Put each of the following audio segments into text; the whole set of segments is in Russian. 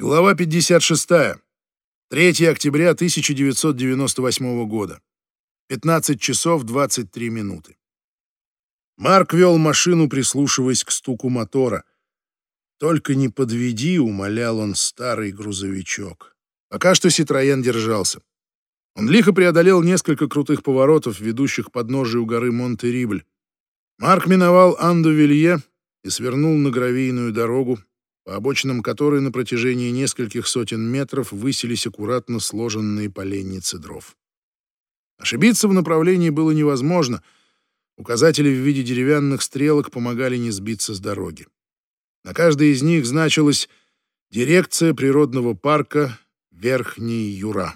Глава 56. 3 октября 1998 года. 15 часов 23 минуты. Марк вел машину, прислушиваясь к стуку мотора. «Только не подведи», — умолял он старый грузовичок. Пока что Ситроен держался. Он лихо преодолел несколько крутых поворотов, ведущих к подножию горы Монте-Рибль. Марк миновал Анду-Вилье и свернул на гравийную дорогу, по обочинам которой на протяжении нескольких сотен метров высились аккуратно сложенные поленницы дров. Ошибиться в направлении было невозможно. Указатели в виде деревянных стрелок помогали не сбиться с дороги. На каждой из них значилась «Дирекция природного парка Верхний Юра».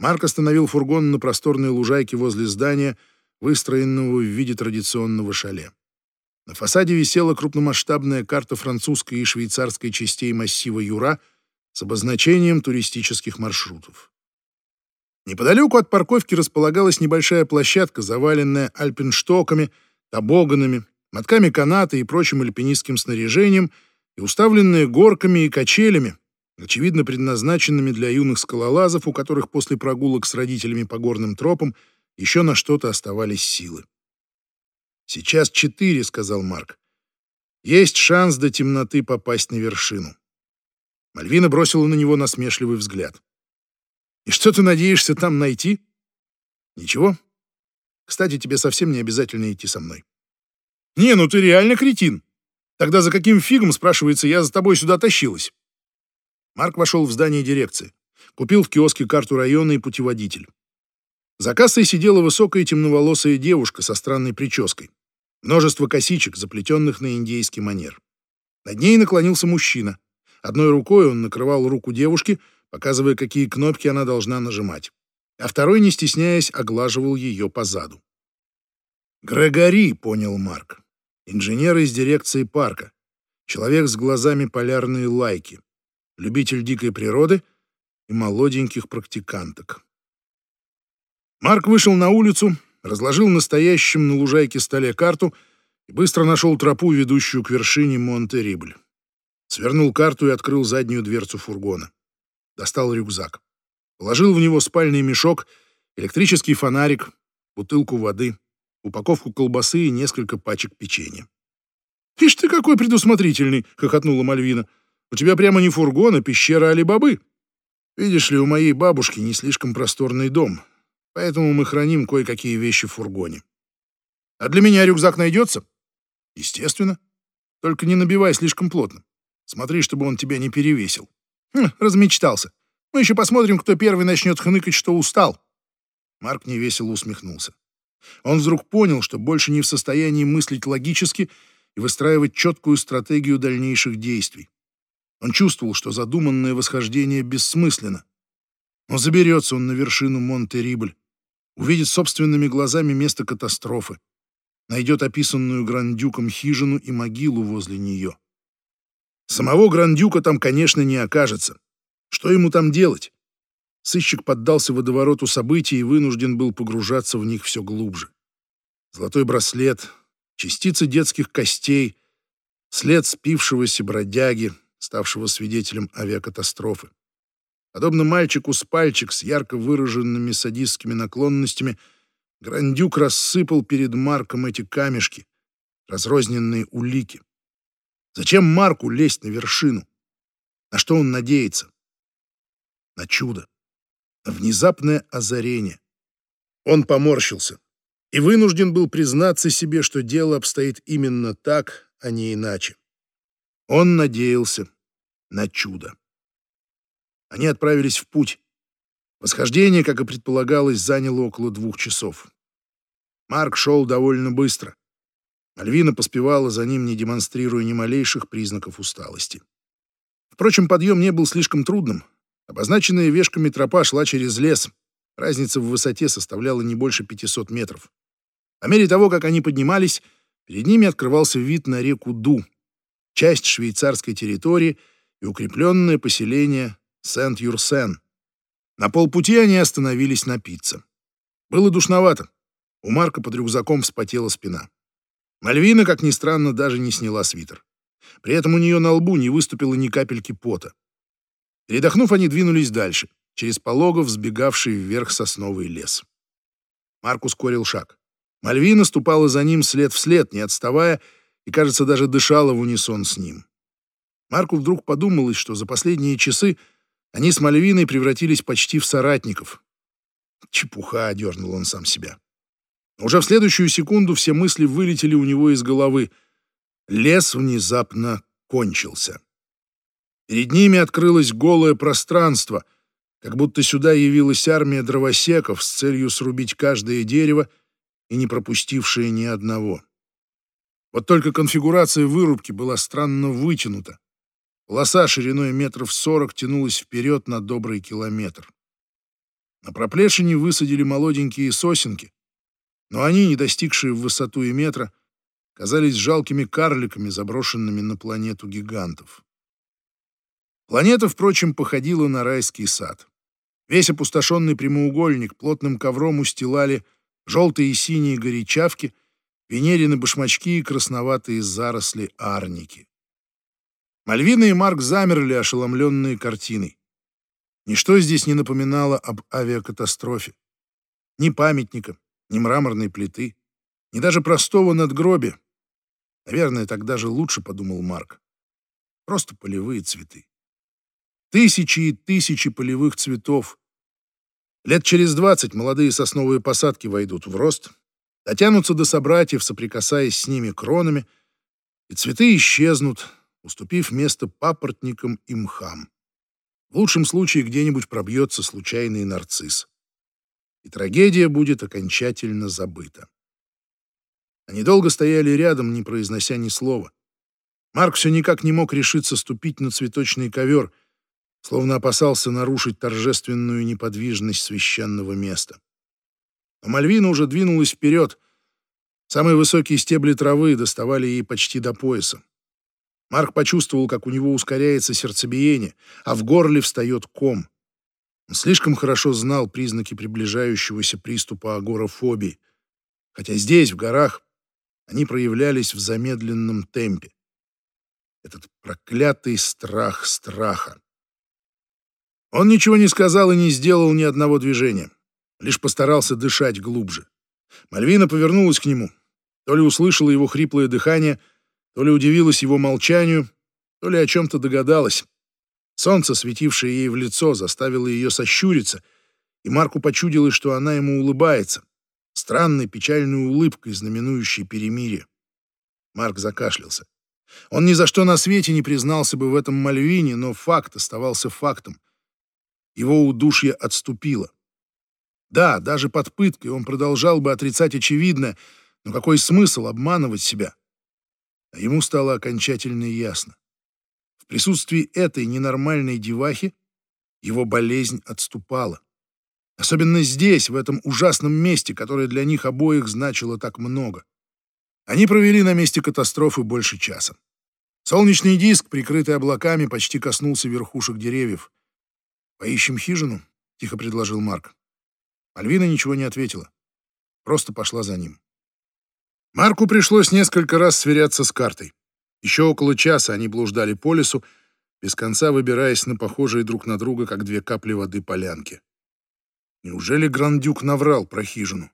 Марк остановил фургон на просторной лужайке возле здания, выстроенного в виде традиционного шале. На фасаде висела крупномасштабная карта французской и швейцарской частей массива Юра с обозначением туристических маршрутов. Неподалеку от парковки располагалась небольшая площадка, заваленная альпинштоками, табоганами, мотками каната и прочим альпинистским снаряжением и уставленная горками и качелями, очевидно предназначенными для юных скалолазов, у которых после прогулок с родителями по горным тропам еще на что-то оставались силы. «Сейчас четыре», — сказал Марк. «Есть шанс до темноты попасть на вершину». Мальвина бросила на него насмешливый взгляд. «И что ты надеешься там найти?» «Ничего. Кстати, тебе совсем не обязательно идти со мной». «Не, ну ты реально кретин. Тогда за каким фигом, спрашивается, я за тобой сюда тащилась?» Марк вошел в здание дирекции. Купил в киоске карту района и путеводитель. За кассой сидела высокая темноволосая девушка со странной прической. Множество косичек, заплетенных на индейский манер. Над ней наклонился мужчина. Одной рукой он накрывал руку девушки, показывая, какие кнопки она должна нажимать. А второй, не стесняясь, оглаживал ее по заду. «Грегори», — понял Марк. Инженер из дирекции парка. Человек с глазами полярные лайки. Любитель дикой природы и молоденьких практиканток. Марк вышел на улицу, разложил настоящим на лужайке столе карту и быстро нашел тропу, ведущую к вершине Монте-Рибль. Свернул карту и открыл заднюю дверцу фургона. Достал рюкзак. Положил в него спальный мешок, электрический фонарик, бутылку воды, упаковку колбасы и несколько пачек печенья. «Ишь ты какой предусмотрительный!» — хохотнула Мальвина. «У тебя прямо не фургон, а пещера Али-Бабы. Видишь ли, у моей бабушки не слишком просторный дом, поэтому мы храним кое-какие вещи в фургоне. А для меня рюкзак найдется? Естественно. Только не набивай слишком плотно. Смотри, чтобы он тебя не перевесил. Хм, размечтался. Мы еще посмотрим, кто первый начнет хныкать, что устал. Марк невесело усмехнулся. Он вдруг понял, что больше не в состоянии мыслить логически и выстраивать четкую стратегию дальнейших действий. Он чувствовал, что задуманное восхождение бессмысленно. Но заберется он на вершину Монте-Рибль, увидит собственными глазами место катастрофы, найдет описанную Грандюком хижину и могилу возле нее. Самого Грандюка там, конечно, не окажется. Что ему там делать? Сыщик поддался водовороту событий и вынужден был погружаться в них все глубже. Золотой браслет, частицы детских костей, след спившегося бродяги, ставшего свидетелем авиакатастрофы. Подобно мальчику с пальчик с ярко выраженными садистскими наклонностями, Грандюк рассыпал перед Марком эти камешки, разрозненные улики. Зачем Марку лезть на вершину? На что он надеется? На чудо. На внезапное озарение. Он поморщился и вынужден был признаться себе, что дело обстоит именно так, а не иначе. Он надеялся на чудо. Они отправились в путь. Восхождение, как и предполагалось, заняло около двух часов. Марк шел довольно быстро. Альвина поспевала за ним, не демонстрируя ни малейших признаков усталости. Впрочем, подъем не был слишком трудным. Обозначенная вешками тропа шла через лес. Разница в высоте составляла не больше 500 метров. По мере того, как они поднимались, перед ними открывался вид на реку Ду, часть швейцарской территории и укрепленное поселение Сент-Юрсен. На полпути они остановились напиться. Было душновато. У Марка под рюкзаком вспотела спина. Мальвина, как ни странно, даже не сняла свитер. При этом у нее на лбу не выступило ни капельки пота. Передохнув, они двинулись дальше, через пологов, взбегавший вверх сосновый лес. Марк ускорил шаг. Мальвина ступала за ним след в след, не отставая, и, кажется, даже дышала в унисон с ним. Марку вдруг подумалось, что за последние часы они с Мальвиной превратились почти в соратников. Чепуха, одернул он сам себя. Уже в следующую секунду все мысли вылетели у него из головы. Лес внезапно кончился. Перед ними открылось голое пространство, как будто сюда явилась армия дровосеков с целью срубить каждое дерево и не пропустившее ни одного. Вот только конфигурация вырубки была странно вытянута. Полоса шириной метров сорок тянулась вперед на добрый километр. На проплешине высадили молоденькие сосенки, но они, не достигшие в высоту и метра, казались жалкими карликами, заброшенными на планету гигантов. Планета, впрочем, походила на райский сад. Весь опустошенный прямоугольник плотным ковром устилали желтые и синие горячавки, венерины башмачки и красноватые заросли арники. Мальвина и Марк замерли, ошеломленные картиной. Ничто здесь не напоминало об авиакатастрофе. Ни памятника, ни мраморной плиты, ни даже простого надгробия. Наверное, тогда же лучше, подумал Марк. Просто полевые цветы. Тысячи и тысячи полевых цветов. Лет через двадцать молодые сосновые посадки войдут в рост, дотянутся до собратьев, соприкасаясь с ними кронами, и цветы исчезнут, уступив место папоротникам и мхам. В лучшем случае где-нибудь пробьется случайный нарцисс. И трагедия будет окончательно забыта. Они долго стояли рядом, не произнося ни слова. Марк все никак не мог решиться ступить на цветочный ковер, словно опасался нарушить торжественную неподвижность священного места. Но Мальвина уже двинулась вперед. Самые высокие стебли травы доставали ей почти до пояса. Марк почувствовал, как у него ускоряется сердцебиение, а в горле встает ком. Он слишком хорошо знал признаки приближающегося приступа агорафобии, хотя здесь, в горах, они проявлялись в замедленном темпе. Этот проклятый страх страха. Он ничего не сказал и не сделал ни одного движения, лишь постарался дышать глубже. Мальвина повернулась к нему, то ли услышала его хриплое дыхание — то ли удивилась его молчанию, то ли о чем-то догадалась. Солнце, светившее ей в лицо, заставило ее сощуриться, и Марку почудилось, что она ему улыбается, странной печальной улыбкой, знаменующей перемирие. Марк закашлялся. Он ни за что на свете не признался бы в этом Мальвине, но факт оставался фактом. Его удушье отступило. Да, даже под пыткой он продолжал бы отрицать очевидное, но какой смысл обманывать себя? А ему стало окончательно ясно. В присутствии этой ненормальной девахи его болезнь отступала. Особенно здесь, в этом ужасном месте, которое для них обоих значило так много. Они провели на месте катастрофы больше часа. Солнечный диск, прикрытый облаками, почти коснулся верхушек деревьев. «Поищем хижину?» — тихо предложил Марк. Альвина ничего не ответила. Просто пошла за ним. Марку пришлось несколько раз сверяться с картой. Еще около часа они блуждали по лесу, без конца выбираясь на похожие друг на друга, как две капли воды полянки. Неужели Грандюк наврал про хижину?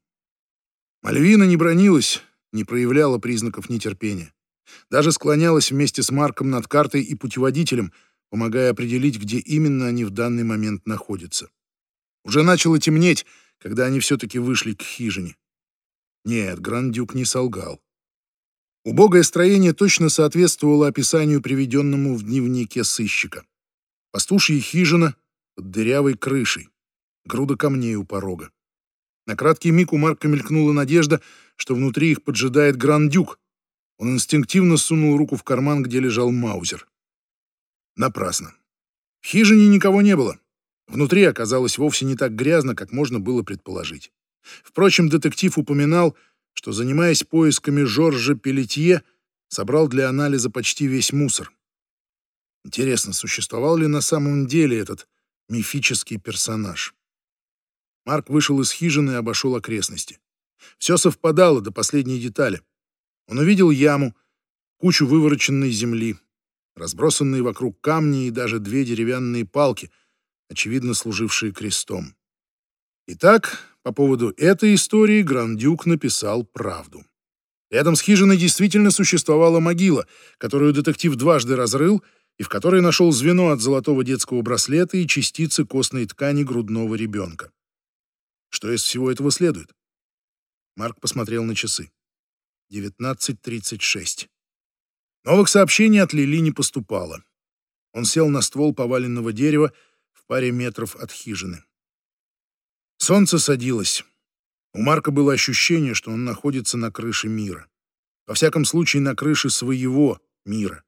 Мальвина не бронилась, не проявляла признаков нетерпения. Даже склонялась вместе с Марком над картой и путеводителем, помогая определить, где именно они в данный момент находятся. Уже начало темнеть, когда они все-таки вышли к хижине. Нет, Грандюк не солгал. Убогое строение точно соответствовало описанию, приведенному в дневнике сыщика. Пастушья хижина под дырявой крышей, груда камней у порога. На краткий миг у Марка мелькнула надежда, что внутри их поджидает Грандюк. Он инстинктивно сунул руку в карман, где лежал Маузер. Напрасно. В хижине никого не было. Внутри оказалось вовсе не так грязно, как можно было предположить. Впрочем, детектив упоминал, что, занимаясь поисками Жоржа Пелетье, собрал для анализа почти весь мусор. Интересно, существовал ли на самом деле этот мифический персонаж? Марк вышел из хижины и обошел окрестности. Все совпадало до последней детали. Он увидел яму, кучу вывороченной земли, разбросанные вокруг камни и даже две деревянные палки, очевидно служившие крестом. Итак, по поводу этой истории Грандюк написал правду. Рядом с хижиной действительно существовала могила, которую детектив дважды разрыл и в которой нашел звено от золотого детского браслета и частицы костной ткани грудного ребенка. Что из всего этого следует? Марк посмотрел на часы. 19.36. Новых сообщений от Лили не поступало. Он сел на ствол поваленного дерева в паре метров от хижины. Солнце садилось. У Марка было ощущение, что он находится на крыше мира. Во всяком случае, на крыше своего мира.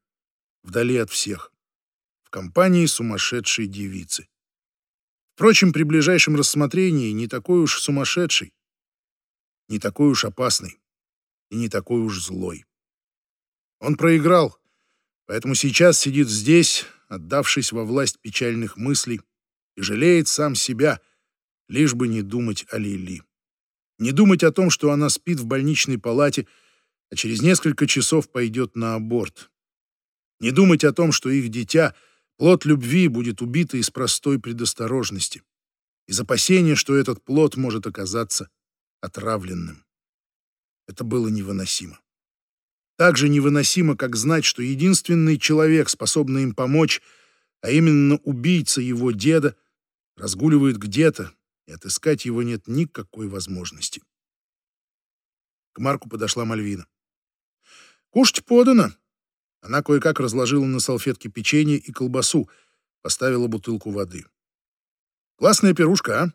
Вдали от всех. В компании сумасшедшей девицы. Впрочем, при ближайшем рассмотрении не такой уж сумасшедший, не такой уж опасный и не такой уж злой. Он проиграл, поэтому сейчас сидит здесь, отдавшись во власть печальных мыслей, и жалеет сам себя, лишь бы не думать о Лили. Не думать о том, что она спит в больничной палате, а через несколько часов пойдет на аборт. Не думать о том, что их дитя, плод любви, будет убито из простой предосторожности, из опасения, что этот плод может оказаться отравленным. Это было невыносимо. Так же невыносимо, как знать, что единственный человек, способный им помочь, а именно убийца его деда, разгуливает где-то, и отыскать его нет никакой возможности. К Марку подошла Мальвина. «Кушать подано!» Она кое-как разложила на салфетке печенье и колбасу, поставила бутылку воды. «Классная пирушка, а?»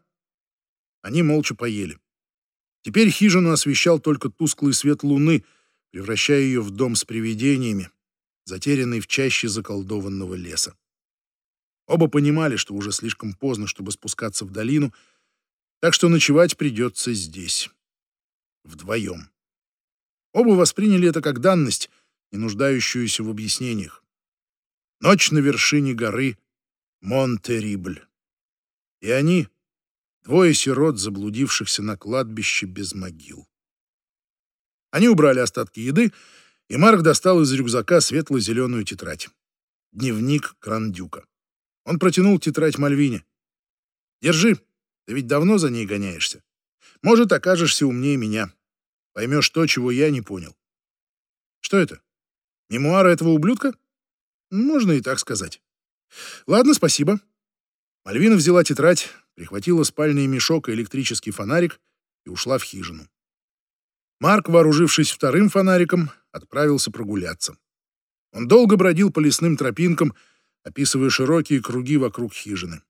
Они молча поели. Теперь хижину освещал только тусклый свет луны, превращая ее в дом с привидениями, затерянный в чаще заколдованного леса. Оба понимали, что уже слишком поздно, чтобы спускаться в долину, так что ночевать придется здесь. Вдвоем. Оба восприняли это как данность, не нуждающуюся в объяснениях. Ночь на вершине горы Монтерибль. И они, Двое сирот, заблудившихся на кладбище без могил. Они убрали остатки еды, и Марк достал из рюкзака светло-зеленую тетрадь. Дневник Крандюка. Он протянул тетрадь Мальвине. «Держи, ты ведь давно за ней гоняешься. Может, окажешься умнее меня. Поймешь то, чего я не понял». «Что это? Мемуары этого ублюдка?» «Можно и так сказать». «Ладно, спасибо». Мальвина взяла тетрадь, прихватила спальный мешок и электрический фонарик и ушла в хижину. Марк, вооружившись вторым фонариком, отправился прогуляться. Он долго бродил по лесным тропинкам, описывая широкие круги вокруг хижины.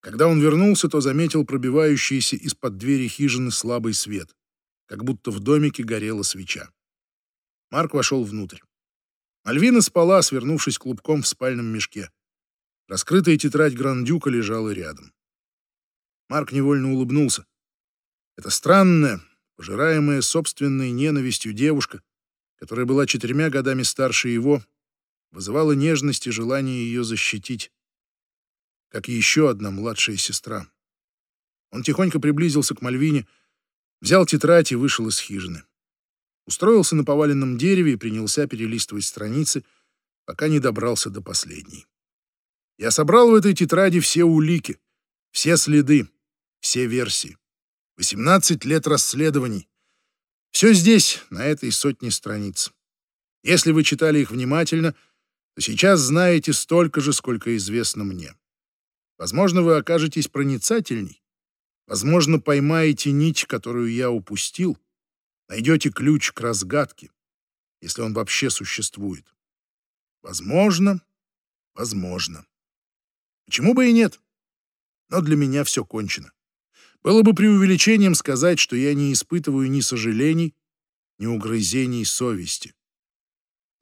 Когда он вернулся, то заметил пробивающийся из-под двери хижины слабый свет, как будто в домике горела свеча. Марк вошел внутрь. Альвина спала, свернувшись клубком в спальном мешке. Раскрытая тетрадь Грандюка лежала рядом. Марк невольно улыбнулся. Это странная, пожираемая собственной ненавистью девушка, которая была четырьмя годами старше его, вызывала нежность и желание ее защитить, как еще одна младшая сестра. Он тихонько приблизился к Мальвине, взял тетрадь и вышел из хижины. Устроился на поваленном дереве и принялся перелистывать страницы, пока не добрался до последней. Я собрал в этой тетради все улики, все следы, все версии. 18 лет расследований. Все здесь, на этой сотне страниц. Если вы читали их внимательно, то сейчас знаете столько же, сколько известно мне. Возможно, вы окажетесь проницательней. Возможно, поймаете нить, которую я упустил. Найдете ключ к разгадке, если он вообще существует. Возможно, возможно. Почему бы и нет? Но для меня все кончено. Было бы преувеличением сказать, что я не испытываю ни сожалений, ни угрызений совести.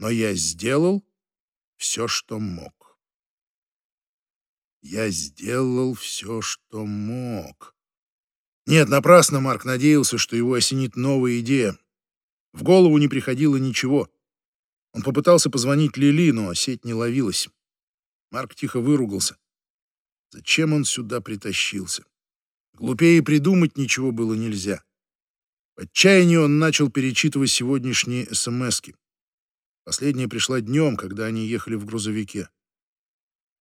Но я сделал все, что мог. Я сделал все, что мог. Нет, напрасно Марк надеялся, что его осенит новая идея. В голову не приходило ничего. Он попытался позвонить Лили, но сеть не ловилась. Марк тихо выругался. Зачем он сюда притащился? Глупее придумать ничего было нельзя. В отчаянии он начал перечитывать сегодняшние СМСки. Последняя пришла днем, когда они ехали в грузовике.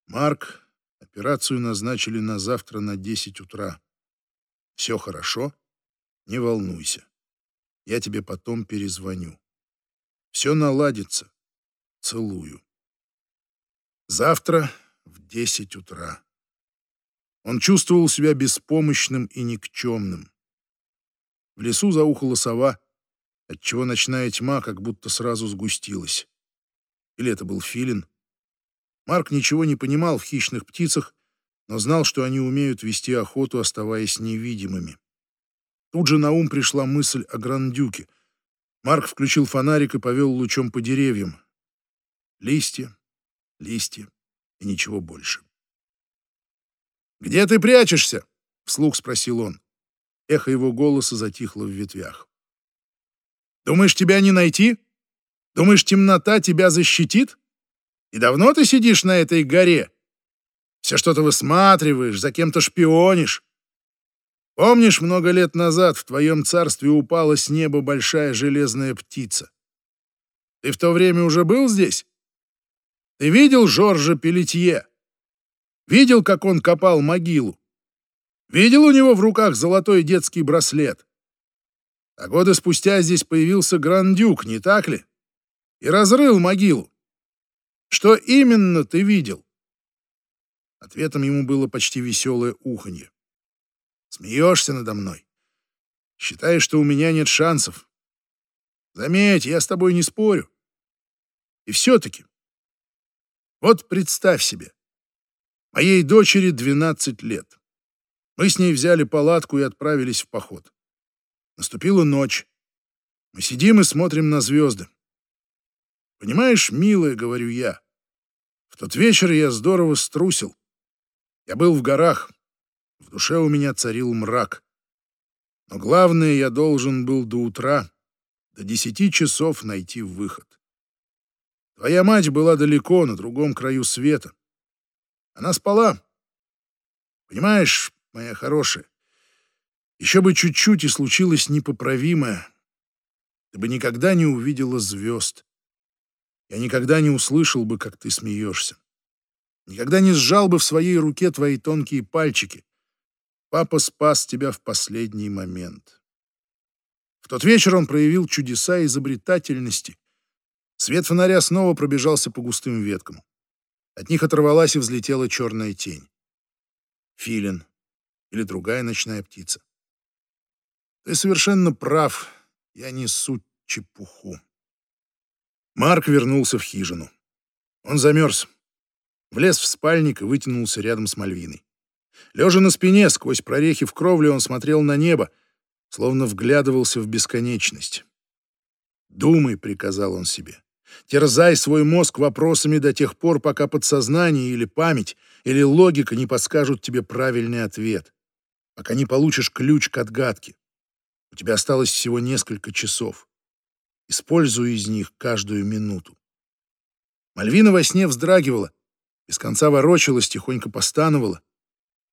Марк, операцию назначили на завтра на 10 утра. Все хорошо, не волнуйся. Я тебе потом перезвоню. Все наладится. Целую. Завтра в 10 утра. Он чувствовал себя беспомощным и никчемным. В лесу заухала сова, отчего ночная тьма как будто сразу сгустилась. Или это был филин? Марк ничего не понимал в хищных птицах, но знал, что они умеют вести охоту, оставаясь невидимыми. Тут же на ум пришла мысль о грандюке. Марк включил фонарик и повел лучом по деревьям. Листья, листья и ничего больше. «Где ты прячешься?» — вслух спросил он. Эхо его голоса затихло в ветвях. «Думаешь, тебя не найти? Думаешь, темнота тебя защитит? И давно ты сидишь на этой горе? Все что-то высматриваешь, за кем-то шпионишь. Помнишь, много лет назад в твоем царстве упала с неба большая железная птица? Ты в то время уже был здесь? Ты видел Жоржа Пелетье? Видел, как он копал могилу? Видел у него в руках золотой детский браслет? А годы спустя здесь появился Грандюк, не так ли? И разрыл могилу. Что именно ты видел? Ответом ему было почти веселое уханье. Смеешься надо мной? Считаешь, что у меня нет шансов? Заметь, я с тобой не спорю. И все-таки, вот представь себе, моей дочери 12 лет. Мы с ней взяли палатку и отправились в поход. Наступила ночь. Мы сидим и смотрим на звезды. Понимаешь, милая, говорю я, в тот вечер я здорово струсил. Я был в горах. В душе у меня царил мрак. Но главное, я должен был до утра, до десяти часов найти выход. Твоя мать была далеко, на другом краю света. Она спала. Понимаешь, моя хорошая, еще бы чуть-чуть и случилось непоправимое. Ты бы никогда не увидела звезд. Я никогда не услышал бы, как ты смеешься. Никогда не сжал бы в своей руке твои тонкие пальчики. Папа спас тебя в последний момент. В тот вечер он проявил чудеса изобретательности. Свет фонаря снова пробежался по густым веткам. От них оторвалась и взлетела черная тень. Филин или другая ночная птица. Ты совершенно прав. Я несу чепуху. Марк вернулся в хижину. Он замерз. Влез в спальник и вытянулся рядом с Мальвиной. Лежа на спине, сквозь прорехи в кровле, он смотрел на небо, словно вглядывался в бесконечность. «Думай», — приказал он себе. «Терзай свой мозг вопросами до тех пор, пока подсознание или память, или логика не подскажут тебе правильный ответ, пока не получишь ключ к отгадке. У тебя осталось всего несколько часов. Используй из них каждую минуту». Мальвина во сне вздрагивала, без конца ворочалась, тихонько постановала.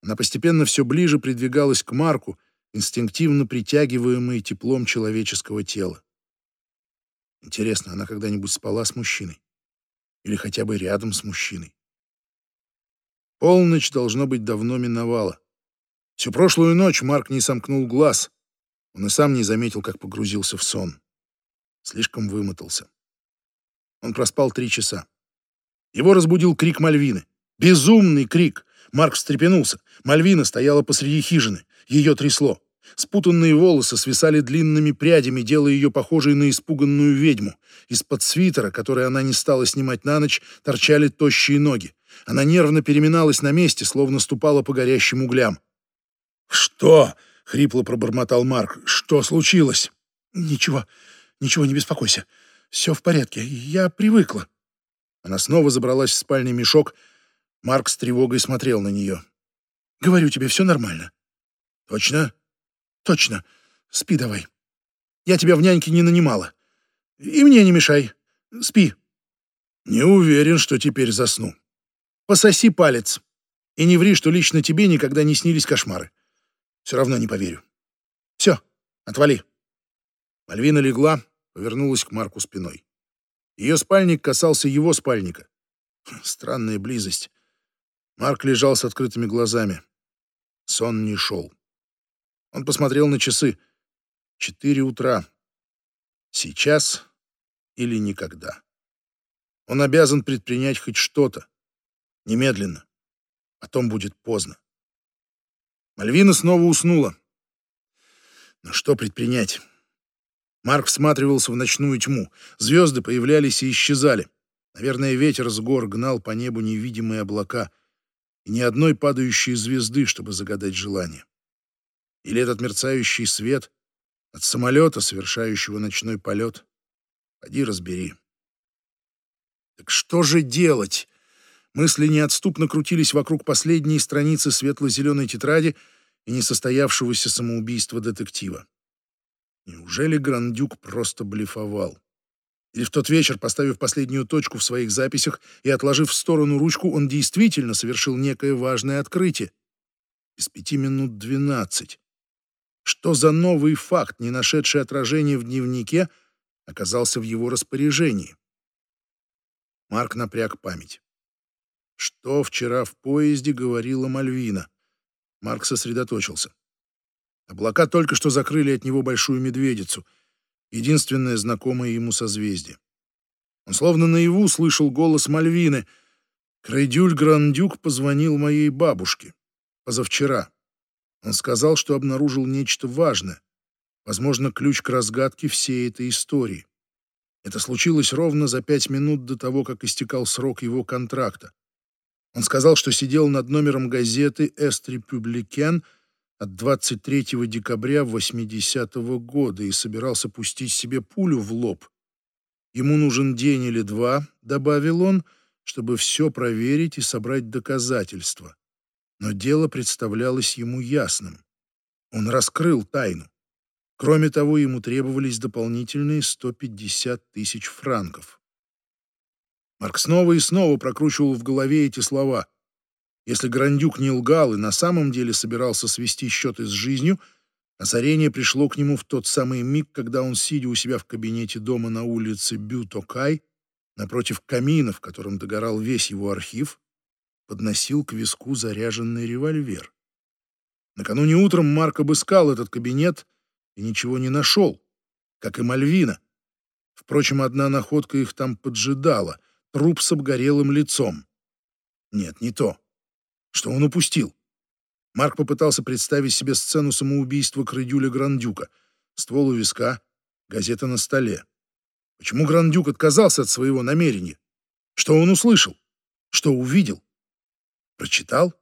Она постепенно все ближе придвигалась к Марку, инстинктивно притягиваемой теплом человеческого тела. Интересно, она когда-нибудь спала с мужчиной? Или хотя бы рядом с мужчиной? Полночь, должно быть, давно миновала. Всю прошлую ночь Марк не сомкнул глаз. Он и сам не заметил, как погрузился в сон. Слишком вымотался. Он проспал три часа. Его разбудил крик Мальвины. Безумный крик. Марк встрепенулся. Мальвина стояла посреди хижины. Ее трясло. Спутанные волосы свисали длинными прядями, делая ее похожей на испуганную ведьму. Из-под свитера, который она не стала снимать на ночь, торчали тощие ноги. Она нервно переминалась на месте, словно ступала по горящим углям. «Что?» — хрипло пробормотал Марк. «Что случилось?» «Ничего, ничего, не беспокойся. Все в порядке. Я привыкла». Она снова забралась в спальный мешок. Марк с тревогой смотрел на нее. «Говорю тебе, все нормально». «Точно?» «Точно. Спи давай. Я тебя в няньке не нанимала. И мне не мешай. Спи». «Не уверен, что теперь засну». «Пососи палец. И не ври, что лично тебе никогда не снились кошмары. Все равно не поверю. Все, отвали». Мальвина легла, повернулась к Марку спиной. Ее спальник касался его спальника. Странная близость. Марк лежал с открытыми глазами. Сон не шел. Он посмотрел на часы. Четыре утра. Сейчас или никогда. Он обязан предпринять хоть что-то. Немедленно. Потом будет поздно. Мальвина снова уснула. Но что предпринять? Марк всматривался в ночную тьму. Звезды появлялись и исчезали. Наверное, ветер с гор гнал по небу невидимые облака. И ни одной падающей звезды, чтобы загадать желание. Или этот мерцающий свет от самолета, совершающего ночной полет. Поди разбери. Так что же делать? Мысли неотступно крутились вокруг последней страницы светло-зеленой тетради и несостоявшегося самоубийства детектива. Неужели Грандюк просто блефовал? Или в тот вечер, поставив последнюю точку в своих записях и отложив в сторону ручку, он действительно совершил некое важное открытие? Из пяти минут двенадцать. Что за новый факт, не нашедший отражения в дневнике, оказался в его распоряжении? Марк напряг память. Что вчера в поезде говорила Мальвина? Марк сосредоточился. Облака только что закрыли от него большую медведицу, единственное знакомое ему созвездие. Он словно наяву слышал голос Мальвины. Крайдюль Грандюк позвонил моей бабушке. Позавчера. Он сказал, что обнаружил нечто важное. Возможно, ключ к разгадке всей этой истории. Это случилось ровно за пять минут до того, как истекал срок его контракта. Он сказал, что сидел над номером газеты «Эст Републикен» от 23 декабря 80 -го года и собирался пустить себе пулю в лоб. Ему нужен день или два, добавил он, чтобы все проверить и собрать доказательства. Но дело представлялось ему ясным. Он раскрыл тайну. Кроме того, ему требовались дополнительные 150 тысяч франков. Марк снова и снова прокручивал в голове эти слова. Если Грандюк не лгал и на самом деле собирался свести счеты с жизнью, озарение пришло к нему в тот самый миг, когда он, сидя у себя в кабинете дома на улице Бютокай, напротив камина, в котором догорал весь его архив, подносил к виску заряженный револьвер. Накануне утром Марк обыскал этот кабинет и ничего не нашел, как и Мальвина. Впрочем, одна находка их там поджидала — труп с обгорелым лицом. Нет, не то. Что он упустил? Марк попытался представить себе сцену самоубийства Крыдюля Грандюка. Ствол у виска, газета на столе. Почему Грандюк отказался от своего намерения? Что он услышал? Что увидел? Прочитал?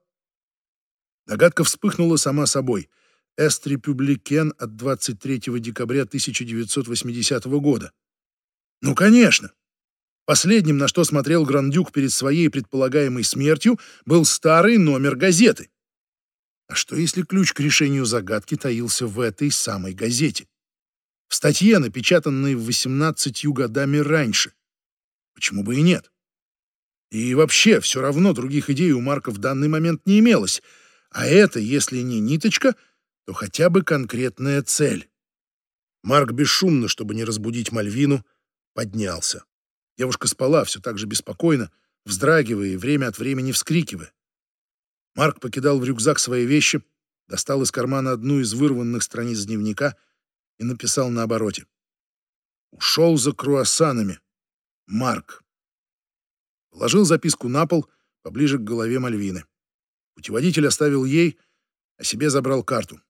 Догадка вспыхнула сама собой. «Эст Републикен» от 23 декабря 1980 года. Ну, конечно. Последним, на что смотрел Грандюк перед своей предполагаемой смертью, был старый номер газеты. А что если ключ к решению загадки таился в этой самой газете? В статье, напечатанной 18 годами раньше. Почему бы и нет? И вообще, все равно других идей у Марка в данный момент не имелось. А это, если не ниточка, то хотя бы конкретная цель. Марк бесшумно, чтобы не разбудить Мальвину, поднялся. Девушка спала все так же беспокойно, вздрагивая и время от времени вскрикивая. Марк покидал в рюкзак свои вещи, достал из кармана одну из вырванных страниц дневника и написал на обороте. «Ушел за круассанами. Марк». Положил записку на пол, поближе к голове Мальвины. Путеводитель оставил ей, а себе забрал карту.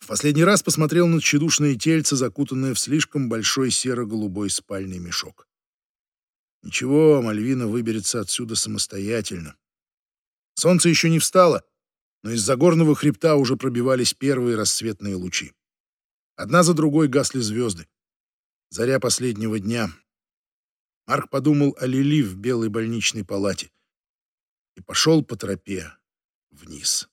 В последний раз посмотрел на тщедушное тельце, закутанное в слишком большой серо-голубой спальный мешок. Ничего, Мальвина выберется отсюда самостоятельно. Солнце еще не встало, но из-за горного хребта уже пробивались первые рассветные лучи. Одна за другой гасли звезды. Заря последнего дня. Марк подумал о Лили в белой больничной палате и пошел по тропе вниз.